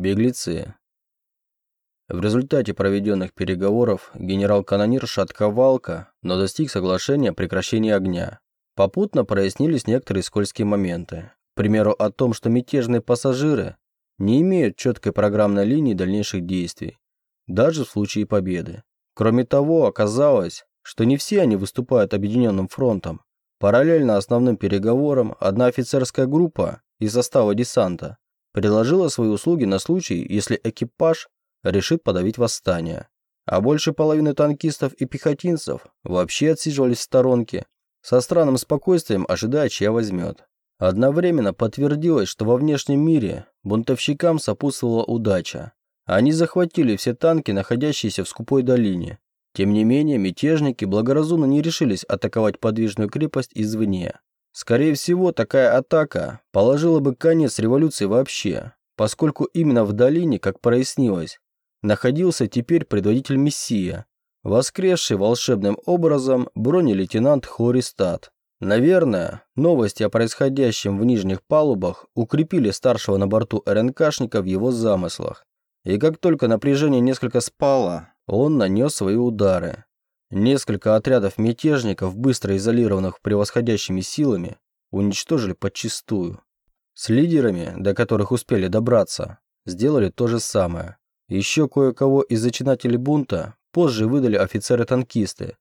Беглецы. В результате проведенных переговоров генерал-канонир шатковалка, но достиг соглашения о прекращении огня. Попутно прояснились некоторые скользкие моменты. К примеру, о том, что мятежные пассажиры не имеют четкой программной линии дальнейших действий, даже в случае победы. Кроме того, оказалось, что не все они выступают объединенным фронтом. Параллельно основным переговорам одна офицерская группа из состава десанта предложила свои услуги на случай, если экипаж решит подавить восстание. А больше половины танкистов и пехотинцев вообще отсиживались в сторонке, со странным спокойствием ожидая, чья возьмет. Одновременно подтвердилось, что во внешнем мире бунтовщикам сопутствовала удача. Они захватили все танки, находящиеся в скупой долине. Тем не менее, мятежники благоразумно не решились атаковать подвижную крепость извне. Скорее всего, такая атака положила бы конец революции вообще, поскольку именно в долине, как прояснилось, находился теперь предводитель Мессия, воскресший волшебным образом бронелейтенант Хористат. Наверное, новости о происходящем в нижних палубах укрепили старшего на борту РНКшника в его замыслах. И как только напряжение несколько спало, он нанес свои удары. Несколько отрядов мятежников, быстро изолированных превосходящими силами, уничтожили подчистую. С лидерами, до которых успели добраться, сделали то же самое. Еще кое-кого из зачинателей бунта позже выдали офицеры-танкисты,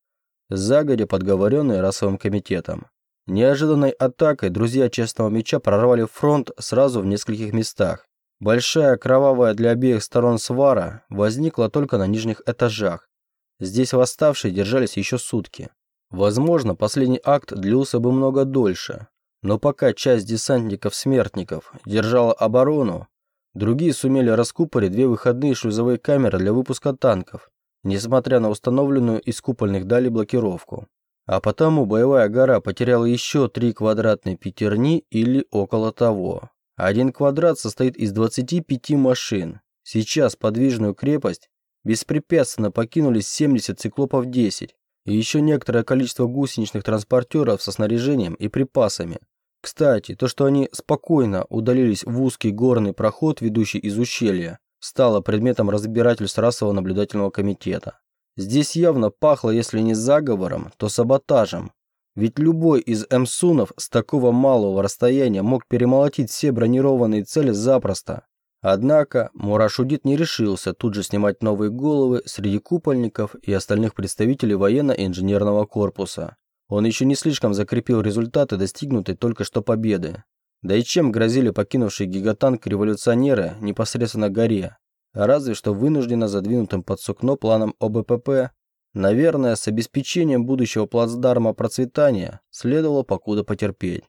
загодя подговоренные расовым комитетом. Неожиданной атакой друзья Честного Меча прорвали фронт сразу в нескольких местах. Большая кровавая для обеих сторон свара возникла только на нижних этажах. Здесь восставшие держались еще сутки. Возможно, последний акт длился бы много дольше, но пока часть десантников-смертников держала оборону, Другие сумели раскупорить две выходные шлюзовые камеры для выпуска танков, несмотря на установленную из купольных далей блокировку. А потому боевая гора потеряла еще три квадратные пятерни или около того. Один квадрат состоит из 25 машин. Сейчас подвижную крепость беспрепятственно покинули 70 циклопов 10 и еще некоторое количество гусеничных транспортеров со снаряжением и припасами, кстати, то, что они спокойно удалились в узкий горный проход, ведущий из ущелья, стало предметом разбирательств расового наблюдательного комитета. Здесь явно пахло, если не заговором, то саботажем. Ведь любой из эмсунов с такого малого расстояния мог перемолотить все бронированные цели запросто. Однако Мурашудит не решился тут же снимать новые головы среди купольников и остальных представителей военно-инженерного корпуса. Он еще не слишком закрепил результаты достигнутой только что победы. Да и чем грозили покинувшие гигатанк революционеры непосредственно горе? Разве что вынужденно задвинутым под сукно планом ОБПП, наверное, с обеспечением будущего плацдарма процветания следовало покуда потерпеть.